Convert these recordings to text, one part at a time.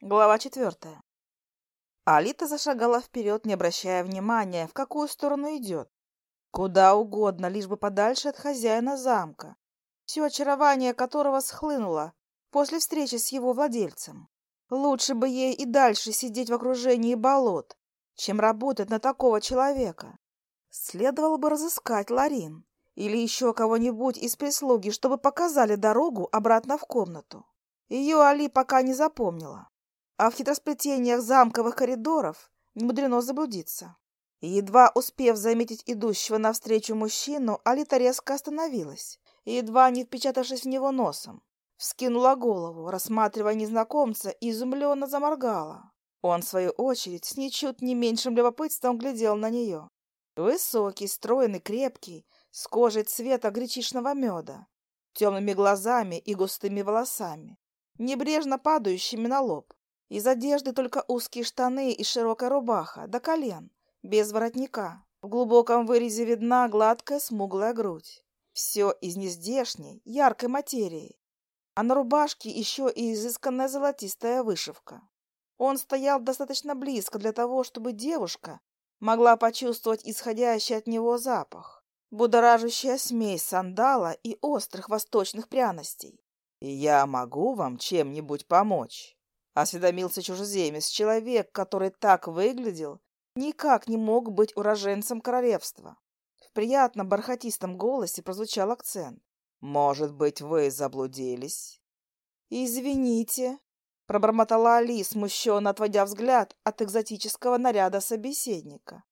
Глава четвертая. Алита зашагала вперед, не обращая внимания, в какую сторону идет. Куда угодно, лишь бы подальше от хозяина замка, все очарование которого схлынуло после встречи с его владельцем. Лучше бы ей и дальше сидеть в окружении болот, чем работать на такого человека. Следовало бы разыскать Ларин или еще кого-нибудь из прислуги, чтобы показали дорогу обратно в комнату. Ее Али пока не запомнила. А в хитросплетениях замковых коридоров не мудрено заблудиться. Едва успев заметить идущего навстречу мужчину, Алита резко остановилась, едва не впечатавшись в него носом. Вскинула голову, рассматривая незнакомца, и изумленно заморгала. Он, в свою очередь, с ничуть не меньшим любопытством глядел на нее. Высокий, стройный, крепкий, с кожей цвета гречишного меда, темными глазами и густыми волосами, небрежно падающими на лоб. Из одежды только узкие штаны и широкая рубаха до колен, без воротника. В глубоком вырезе видна гладкая смуглая грудь. Все из нездешней, яркой материи. А на рубашке еще и изысканная золотистая вышивка. Он стоял достаточно близко для того, чтобы девушка могла почувствовать исходящий от него запах. Будоражащая смесь сандала и острых восточных пряностей. «Я могу вам чем-нибудь помочь?» Осведомился чужеземец, человек, который так выглядел, никак не мог быть уроженцем королевства. В приятном бархатистом голосе прозвучал акцент. «Может быть, вы заблудились?» «Извините», — пробормотала Али, смущенно отводя взгляд от экзотического наряда собеседника.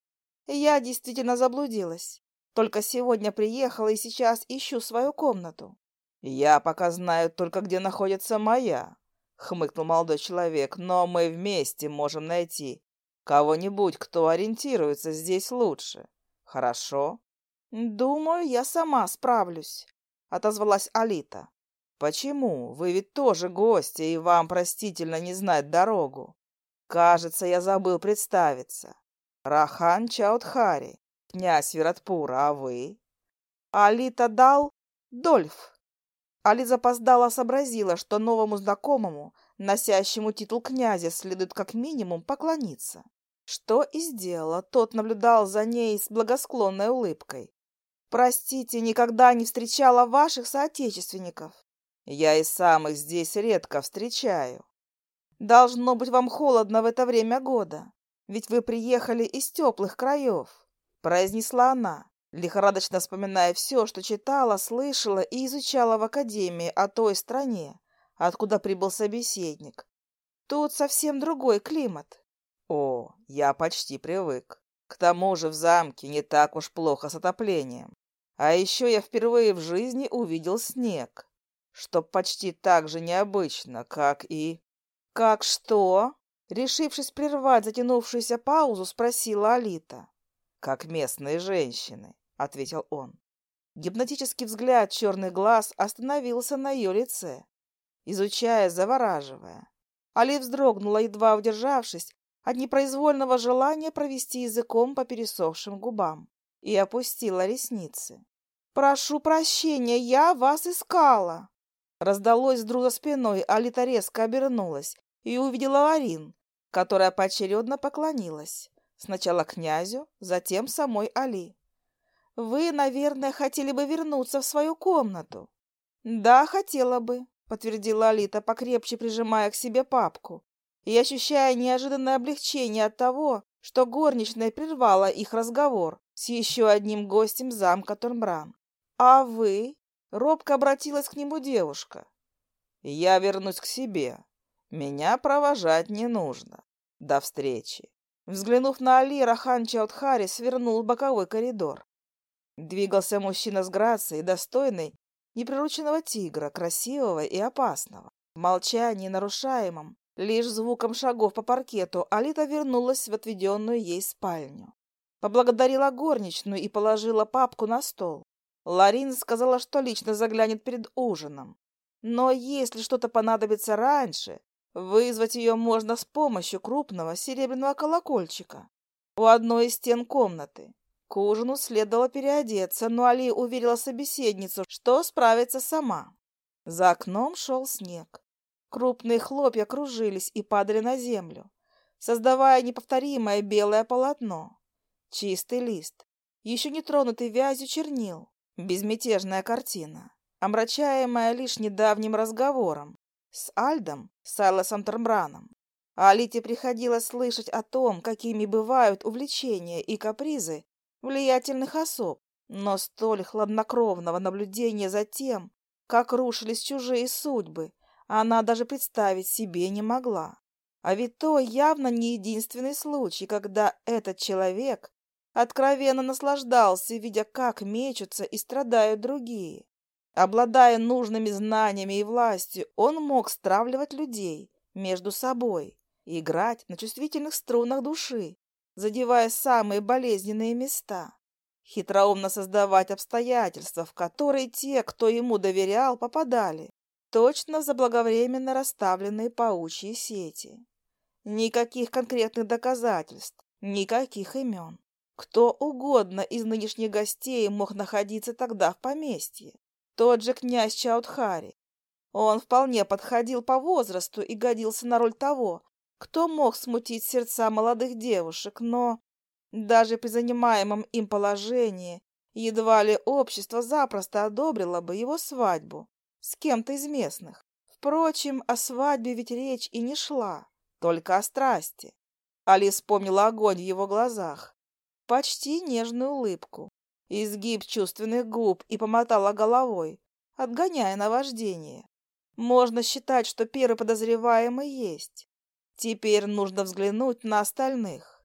«Я действительно заблудилась. Только сегодня приехала и сейчас ищу свою комнату». «Я пока знаю только, где находится моя», хмыкнул молодой человек, но мы вместе можем найти кого-нибудь, кто ориентируется здесь лучше. Хорошо? Думаю, я сама справлюсь, отозвалась Алита. Почему? Вы ведь тоже гости, и вам простительно не знать дорогу. Кажется, я забыл представиться. Рахан Чаудхари, князь Виратпура, а вы? Алита дал Дольф. Али запоздала сообразила, что новому знакомому, носящему титул князя, следует как минимум поклониться. Что и сделала, тот наблюдал за ней с благосклонной улыбкой. «Простите, никогда не встречала ваших соотечественников». «Я и сам их здесь редко встречаю». «Должно быть вам холодно в это время года, ведь вы приехали из теплых краев», — произнесла она лихорадочно вспоминая все, что читала, слышала и изучала в академии о той стране, откуда прибыл собеседник. Тут совсем другой климат. О, я почти привык. К тому же в замке не так уж плохо с отоплением. А еще я впервые в жизни увидел снег, что почти так же необычно, как и... «Как что?» Решившись прервать затянувшуюся паузу, спросила Алита. «Как местные женщины ответил он. Гипнотический взгляд черных глаз остановился на ее лице, изучая, завораживая. Али вздрогнула, едва удержавшись от непроизвольного желания провести языком по пересохшим губам, и опустила ресницы. «Прошу прощения, я вас искала!» Раздалось вдруг за спиной, Алита резко обернулась и увидела Ларин, которая поочередно поклонилась. Сначала князю, затем самой Али. Вы, наверное, хотели бы вернуться в свою комнату. Да, хотела бы, подтвердила Алита, покрепче прижимая к себе папку и ощущая неожиданное облегчение от того, что горничная прервала их разговор с еще одним гостем замка Турмбран. «А вы?» — робко обратилась к нему девушка. «Я вернусь к себе. Меня провожать не нужно. До встречи». Взглянув на Али, Рахан Чаудхари свернул в боковой коридор. Двигался мужчина с грацией, достойной неприрученного тигра, красивого и опасного. В молчании, нарушаемом, лишь звуком шагов по паркету, Алита вернулась в отведенную ей спальню. Поблагодарила горничную и положила папку на стол. Ларин сказала, что лично заглянет перед ужином. Но если что-то понадобится раньше, вызвать ее можно с помощью крупного серебряного колокольчика у одной из стен комнаты. К ужину следовало переодеться, но Али уверила собеседницу, что справится сама. За окном шел снег. Крупные хлопья кружились и падали на землю, создавая неповторимое белое полотно. Чистый лист, еще не тронутый вязью чернил, безмятежная картина, омрачаемая лишь недавним разговором с Альдом Сайлосом Термбраном. А Алите приходилось слышать о том, какими бывают увлечения и капризы влиятельных особ, но столь хладнокровного наблюдения за тем, как рушились чужие судьбы, она даже представить себе не могла. А ведь то явно не единственный случай, когда этот человек откровенно наслаждался, видя, как мечутся и страдают другие. Обладая нужными знаниями и властью, он мог стравливать людей между собой, играть на чувствительных струнах души, задевая самые болезненные места, хитроумно создавать обстоятельства, в которые те, кто ему доверял, попадали, точно заблаговременно расставленные паучьи сети. Никаких конкретных доказательств, никаких имен. Кто угодно из нынешних гостей мог находиться тогда в поместье. Тот же князь Чаудхари. Он вполне подходил по возрасту и годился на роль того, кто мог смутить сердца молодых девушек, но даже при занимаемом им положении едва ли общество запросто одобрило бы его свадьбу с кем-то из местных. Впрочем, о свадьбе ведь речь и не шла, только о страсти. Али вспомнила огонь в его глазах, почти нежную улыбку, изгиб чувственных губ и помотала головой, отгоняя наваждение. Можно считать, что первый подозреваемый есть. Теперь нужно взглянуть на остальных.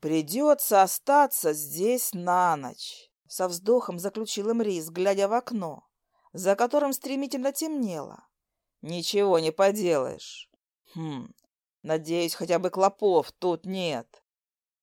Придется остаться здесь на ночь, со вздохом заключил Эмрис, глядя в окно, за которым стремительно темнело. Ничего не поделаешь. Хм, надеюсь, хотя бы клопов тут нет.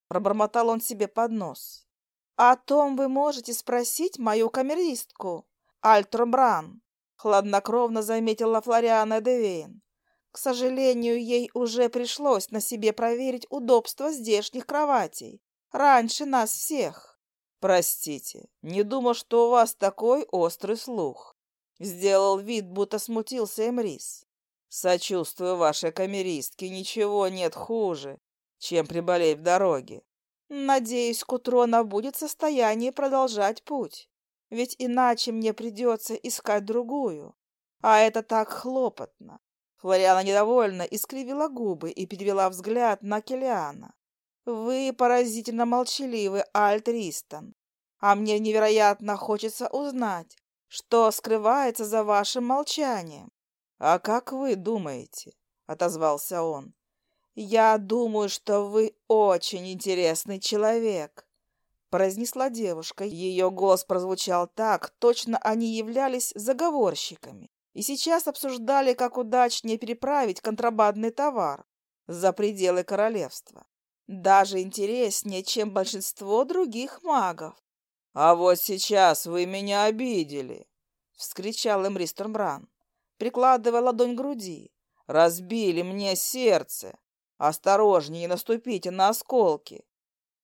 Пробормотал он себе под нос. «О том вы можете спросить мою камеристку, Альтру Бран», хладнокровно заметила Флориана Девейн. К сожалению, ей уже пришлось на себе проверить удобство здешних кроватей. Раньше нас всех. Простите, не думал, что у вас такой острый слух. Сделал вид, будто смутился Эмрис. Сочувствую вашей камеристке, ничего нет хуже, чем приболеть в дороге. Надеюсь, к утру она будет в состоянии продолжать путь. Ведь иначе мне придется искать другую. А это так хлопотно. Флориана недовольно искривила губы и перевела взгляд на Келиана. «Вы поразительно молчаливы, Альт Ристон, а мне невероятно хочется узнать, что скрывается за вашим молчанием». «А как вы думаете?» — отозвался он. «Я думаю, что вы очень интересный человек», — произнесла девушка. Ее голос прозвучал так, точно они являлись заговорщиками и сейчас обсуждали, как удачнее переправить контрабандный товар за пределы королевства. Даже интереснее, чем большинство других магов. «А вот сейчас вы меня обидели!» — вскричал Эмри Стормбран, прикладывая ладонь к груди. «Разбили мне сердце! Осторожнее, наступите на осколки!»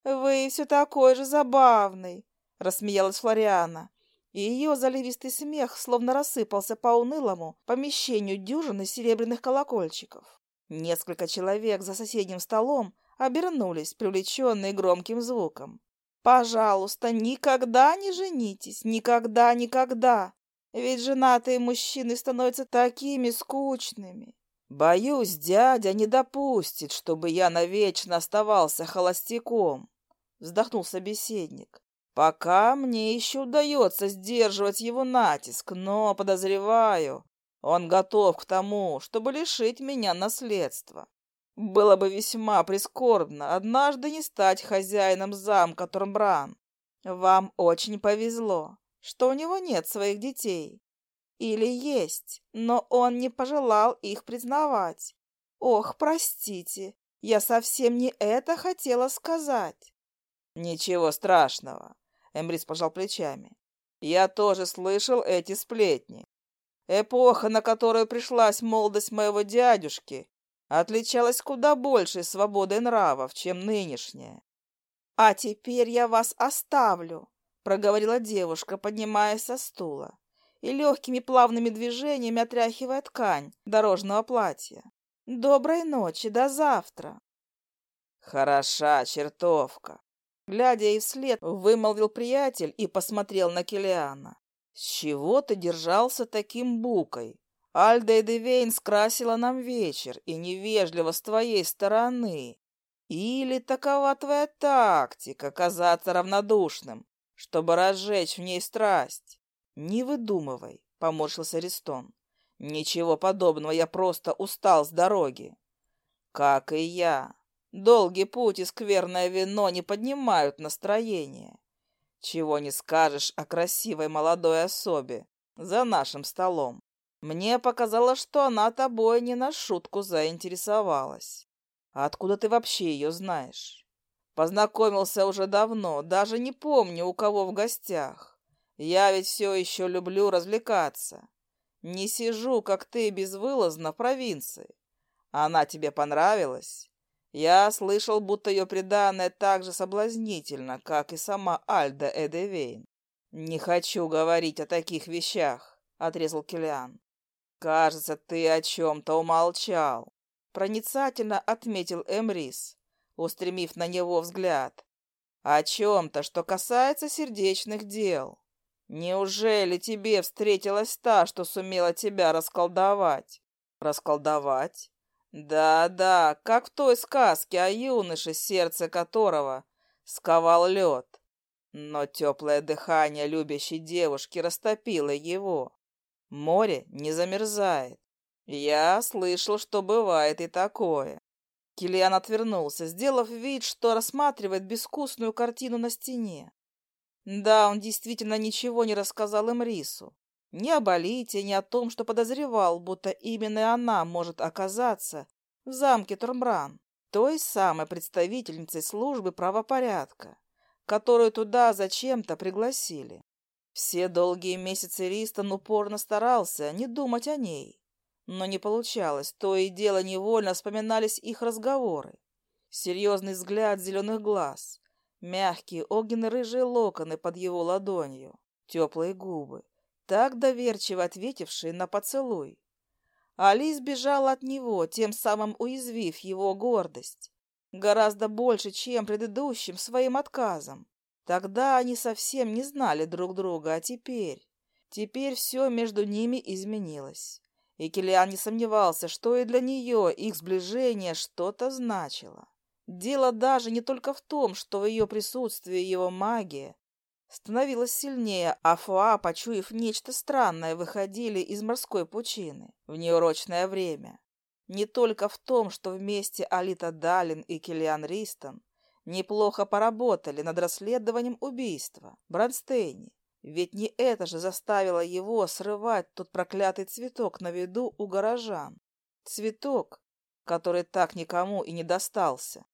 «Вы все такой же забавный!» — рассмеялась Флориана и ее заливистый смех словно рассыпался по унылому помещению дюжины серебряных колокольчиков. Несколько человек за соседним столом обернулись, привлеченные громким звуком. «Пожалуйста, никогда не женитесь! Никогда, никогда! Ведь женатые мужчины становятся такими скучными!» «Боюсь, дядя не допустит, чтобы я навечно оставался холостяком», — вздохнул собеседник. Пока мне еще удается сдерживать его натиск, но, подозреваю, он готов к тому, чтобы лишить меня наследства. Было бы весьма прискорбно однажды не стать хозяином замка Тормбран. Вам очень повезло, что у него нет своих детей. Или есть, но он не пожелал их признавать. Ох, простите, я совсем не это хотела сказать. Ничего страшного. Эмрис пожал плечами. Я тоже слышал эти сплетни. Эпоха, на которую пришлась молодость моего дядюшки, отличалась куда большей свободой нравов, чем нынешняя. «А теперь я вас оставлю», — проговорила девушка, поднимаясь со стула. и легкими плавными движениями отряхивая ткань дорожного платья. «Доброй ночи, до завтра!» «Хороша чертовка!» Глядя ей вслед, вымолвил приятель и посмотрел на Килиана. «С чего ты держался таким букой? Альда Эдевейн скрасила нам вечер, и невежливо с твоей стороны. Или такова твоя тактика — казаться равнодушным, чтобы разжечь в ней страсть? Не выдумывай, — поморщился Ристон. Ничего подобного, я просто устал с дороги. Как и я. Долгий путь и скверное вино не поднимают настроение. Чего не скажешь о красивой молодой особе за нашим столом. Мне показалось, что она тобой не на шутку заинтересовалась. А откуда ты вообще ее знаешь? Познакомился уже давно, даже не помню, у кого в гостях. Я ведь все еще люблю развлекаться. Не сижу, как ты, безвылазно в провинции. Она тебе понравилась? Я слышал, будто ее преданное так же соблазнительно, как и сама Альда Эдевейн. Не хочу говорить о таких вещах, — отрезал Килиан. Кажется, ты о чем-то умолчал проницательно отметил Эмрис, устремив на него взгляд. О чем-то, что касается сердечных дел. Неужели тебе встретилась та, что сумела тебя расколдовать? Расколдовать? Да-да, как в той сказке о юноше, сердце которого сковал лед. Но теплое дыхание любящей девушки растопило его. Море не замерзает. «Я слышал, что бывает и такое». Килиан отвернулся, сделав вид, что рассматривает безвкусную картину на стене. Да, он действительно ничего не рассказал им Рису. Ни об Алите, ни о том, что подозревал, будто именно она может оказаться в замке Турмран, той самой представительницей службы правопорядка, которую туда зачем-то пригласили. Все долгие месяцы Ристон упорно старался не думать о ней, но не получалось, то и дело невольно вспоминались их разговоры. Серьезный взгляд зеленых глаз, мягкие огненно-рыжие локоны под его ладонью, теплые губы, так доверчиво ответившие на поцелуй. Али сбежала от него, тем самым уязвив его гордость. Гораздо больше, чем предыдущим своим отказом. Тогда они совсем не знали друг друга, а теперь... Теперь все между ними изменилось. И Килиан не сомневался, что и для нее их сближение что-то значило. Дело даже не только в том, что в ее присутствии его магия становилась сильнее, а Фуа, почуяв нечто странное, выходили из морской пучины в неурочное время. Не только в том, что вместе Алита Далин и Килиан Ристон неплохо поработали над расследованием убийства Бронстейни, ведь не это же заставило его срывать тот проклятый цветок на виду у горожан. Цветок, который так никому и не достался.